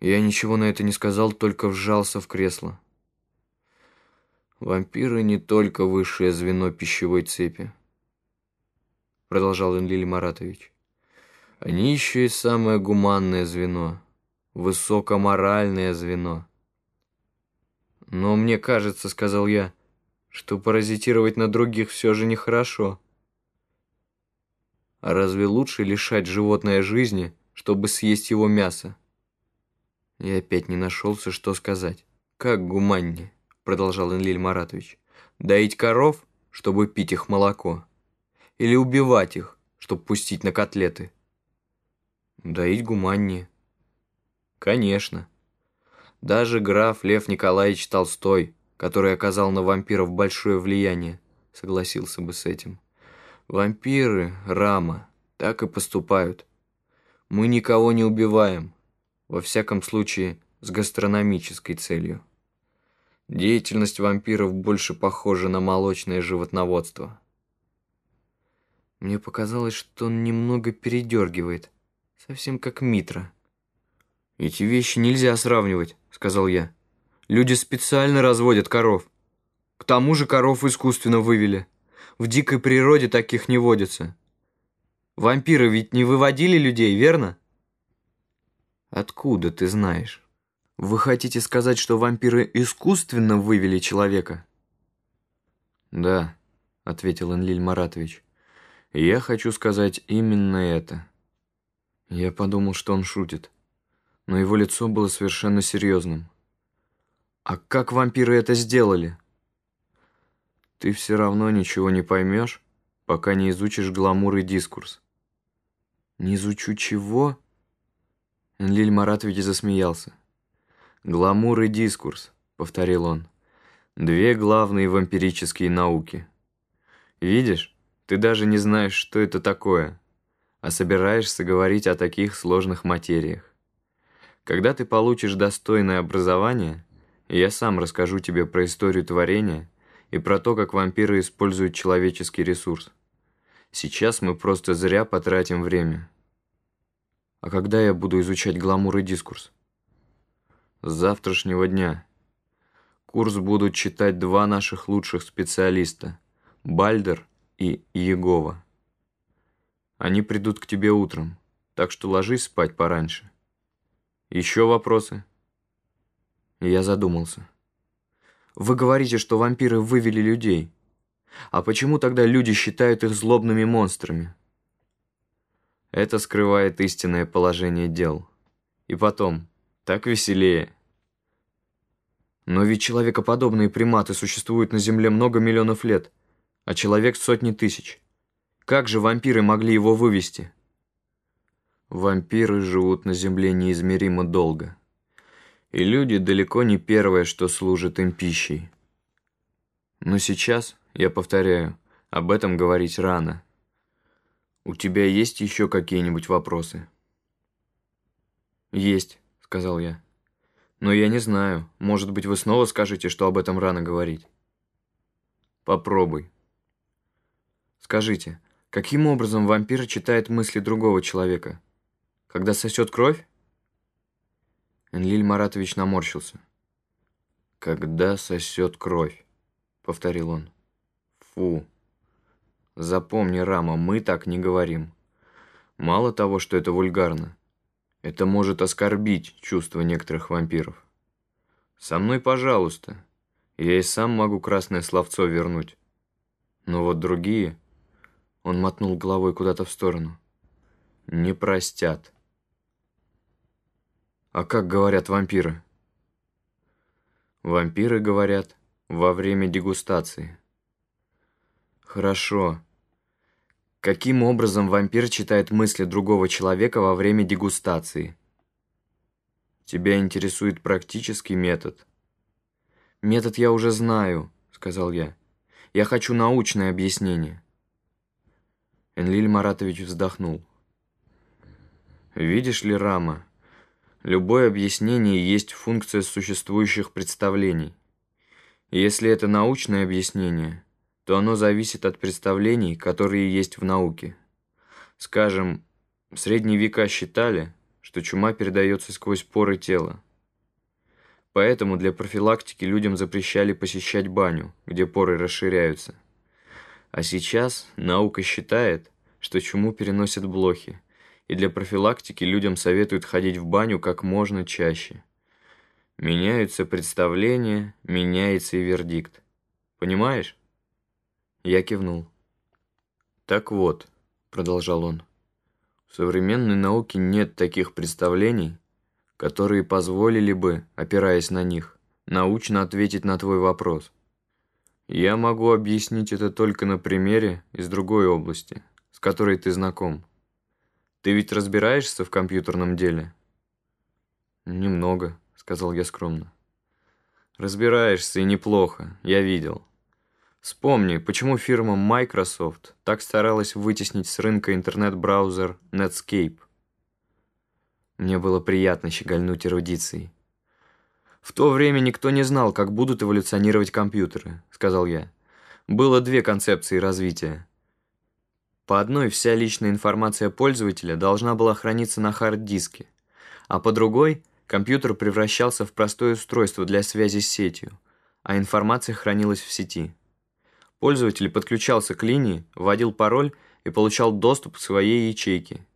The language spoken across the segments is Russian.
Я ничего на это не сказал, только вжался в кресло. Вампиры не только высшее звено пищевой цепи, продолжал Энлиль Маратович. Они еще и самое гуманное звено, высокоморальное звено. Но мне кажется, сказал я, что паразитировать на других все же нехорошо. А разве лучше лишать животное жизни, чтобы съесть его мясо? Я опять не нашелся, что сказать. «Как гуманнее», — продолжал Энлиль Маратович. «Доить коров, чтобы пить их молоко? Или убивать их, чтобы пустить на котлеты?» «Доить гуманнее». «Конечно». Даже граф Лев Николаевич Толстой, который оказал на вампиров большое влияние, согласился бы с этим. Вампиры, Рама, так и поступают. Мы никого не убиваем, во всяком случае, с гастрономической целью. Деятельность вампиров больше похожа на молочное животноводство. Мне показалось, что он немного передергивает, совсем как Митра. «Эти вещи нельзя сравнивать», — сказал я. «Люди специально разводят коров. К тому же коров искусственно вывели. В дикой природе таких не водится. Вампиры ведь не выводили людей, верно?» «Откуда ты знаешь? Вы хотите сказать, что вампиры искусственно вывели человека?» «Да», — ответил Энлиль Маратович. «Я хочу сказать именно это». Я подумал, что он шутит, но его лицо было совершенно серьезным. «А как вампиры это сделали?» «Ты все равно ничего не поймешь, пока не изучишь гламур и дискурс». «Не изучу чего?» Энлиль Маратович засмеялся. «Гламур и дискурс», — повторил он. «Две главные вампирические науки. Видишь, ты даже не знаешь, что это такое, а собираешься говорить о таких сложных материях. Когда ты получишь достойное образование, я сам расскажу тебе про историю творения и про то, как вампиры используют человеческий ресурс. Сейчас мы просто зря потратим время». А когда я буду изучать гламур и дискурс? С завтрашнего дня. Курс будут читать два наших лучших специалиста, Бальдер и Егова. Они придут к тебе утром, так что ложись спать пораньше. Еще вопросы? я задумался. Вы говорите, что вампиры вывели людей. А почему тогда люди считают их злобными монстрами? Это скрывает истинное положение дел. И потом, так веселее. Но ведь человекоподобные приматы существуют на Земле много миллионов лет, а человек сотни тысяч. Как же вампиры могли его вывести? Вампиры живут на Земле неизмеримо долго. И люди далеко не первое, что служит им пищей. Но сейчас, я повторяю, об этом говорить рано. «У тебя есть еще какие-нибудь вопросы?» «Есть», — сказал я. «Но я не знаю. Может быть, вы снова скажете, что об этом рано говорить?» «Попробуй». «Скажите, каким образом вампир читает мысли другого человека? Когда сосет кровь?» Энлиль Маратович наморщился. «Когда сосет кровь», — повторил он. «Фу». Запомни, Рама, мы так не говорим. Мало того, что это вульгарно, это может оскорбить чувства некоторых вампиров. Со мной, пожалуйста, я и сам могу красное словцо вернуть. Но вот другие, он мотнул головой куда-то в сторону, не простят. А как говорят вампиры? Вампиры говорят во время дегустации. Хорошо. Каким образом вампир читает мысли другого человека во время дегустации? Тебя интересует практический метод. Метод я уже знаю, сказал я. Я хочу научное объяснение. Энлиль Маратович вздохнул. Видишь ли, Рама, любое объяснение есть функция существующих представлений. если это научное объяснение – то оно зависит от представлений, которые есть в науке. Скажем, в средние века считали, что чума передается сквозь поры тела. Поэтому для профилактики людям запрещали посещать баню, где поры расширяются. А сейчас наука считает, что чуму переносят блохи, и для профилактики людям советуют ходить в баню как можно чаще. Меняются представления, меняется и вердикт. Понимаешь? Я кивнул. «Так вот», — продолжал он, — «в современной науке нет таких представлений, которые позволили бы, опираясь на них, научно ответить на твой вопрос. Я могу объяснить это только на примере из другой области, с которой ты знаком. Ты ведь разбираешься в компьютерном деле?» «Немного», — сказал я скромно. «Разбираешься и неплохо, я видел. Вспомни, почему фирма Microsoft так старалась вытеснить с рынка интернет-браузер Netscape. Мне было приятно щегольнуть эрудицией. «В то время никто не знал, как будут эволюционировать компьютеры», — сказал я. «Было две концепции развития. По одной, вся личная информация пользователя должна была храниться на хард-диске, а по другой, компьютер превращался в простое устройство для связи с сетью, а информация хранилась в сети». Пользователь подключался к линии, вводил пароль и получал доступ к своей ячейке.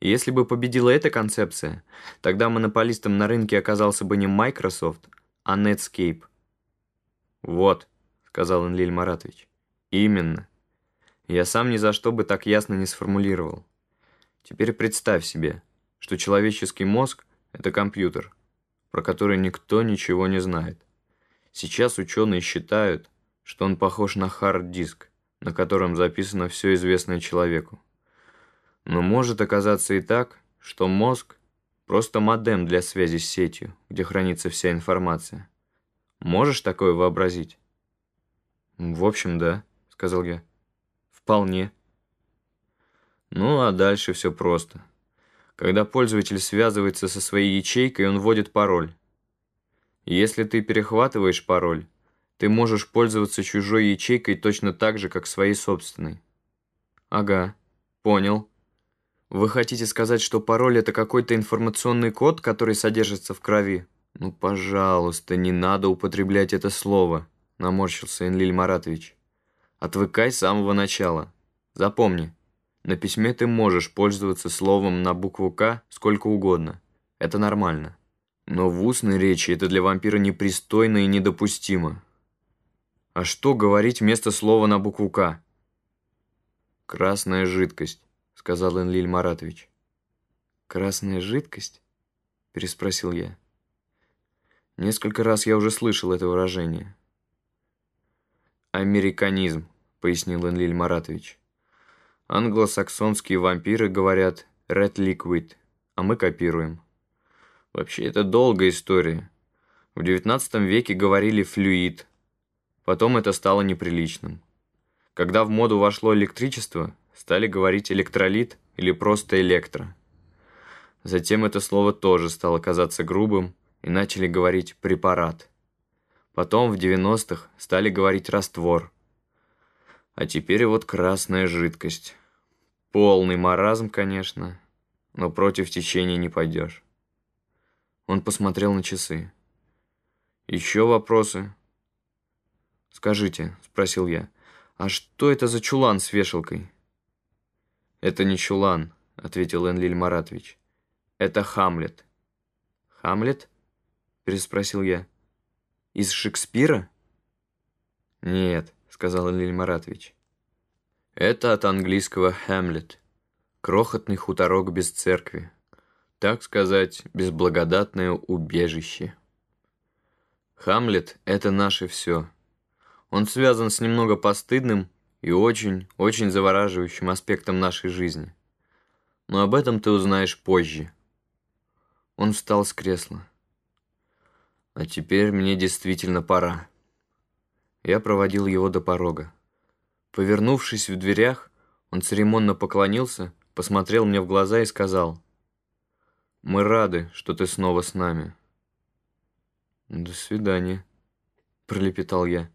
И если бы победила эта концепция, тогда монополистом на рынке оказался бы не Microsoft, а Netscape. «Вот», — сказал Энлиль Маратович, — «именно. Я сам ни за что бы так ясно не сформулировал. Теперь представь себе, что человеческий мозг — это компьютер, про который никто ничего не знает. Сейчас ученые считают, что он похож на хард-диск, на котором записано все известное человеку. Но может оказаться и так, что мозг – просто модем для связи с сетью, где хранится вся информация. Можешь такое вообразить? «В общем, да», – сказал я. «Вполне». Ну, а дальше все просто. Когда пользователь связывается со своей ячейкой, он вводит пароль. Если ты перехватываешь пароль, ты можешь пользоваться чужой ячейкой точно так же, как своей собственной. Ага, понял. Вы хотите сказать, что пароль это какой-то информационный код, который содержится в крови? Ну, пожалуйста, не надо употреблять это слово, наморщился Энлиль Маратович. Отвыкай с самого начала. Запомни, на письме ты можешь пользоваться словом на букву «К» сколько угодно. Это нормально. Но в устной речи это для вампира непристойно и недопустимо. А что говорить вместо слова на букву «К»? «Красная жидкость», — сказал Энлиль Маратович. «Красная жидкость?» — переспросил я. Несколько раз я уже слышал это выражение. «Американизм», — пояснил Энлиль Маратович. «Англосаксонские вампиры говорят «red liquid», а мы копируем. Вообще, это долгая история. В XIX веке говорили «флюид», Потом это стало неприличным. Когда в моду вошло электричество, стали говорить электролит или просто электро. Затем это слово тоже стало казаться грубым, и начали говорить препарат. Потом в 90-х стали говорить раствор. А теперь вот красная жидкость. Полный маразм, конечно, но против течения не пойдешь. Он посмотрел на часы. «Еще вопросы?» «Скажите», — спросил я, — «а что это за чулан с вешалкой?» «Это не чулан», — ответил Энлиль Маратович. «Это Хамлет». «Хамлет?» — переспросил я. «Из Шекспира?» «Нет», — сказал Энлиль Маратович. «Это от английского «Хэмлет», крохотный хуторок без церкви, так сказать, безблагодатное убежище. Хамлет — это наше все». Он связан с немного постыдным и очень, очень завораживающим аспектом нашей жизни. Но об этом ты узнаешь позже. Он встал с кресла. А теперь мне действительно пора. Я проводил его до порога. Повернувшись в дверях, он церемонно поклонился, посмотрел мне в глаза и сказал, «Мы рады, что ты снова с нами». «До свидания», — пролепетал я.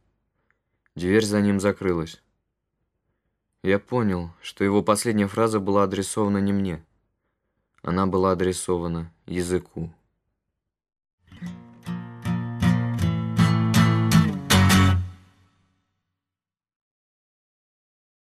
Дверь за ним закрылась. Я понял, что его последняя фраза была адресована не мне. Она была адресована языку.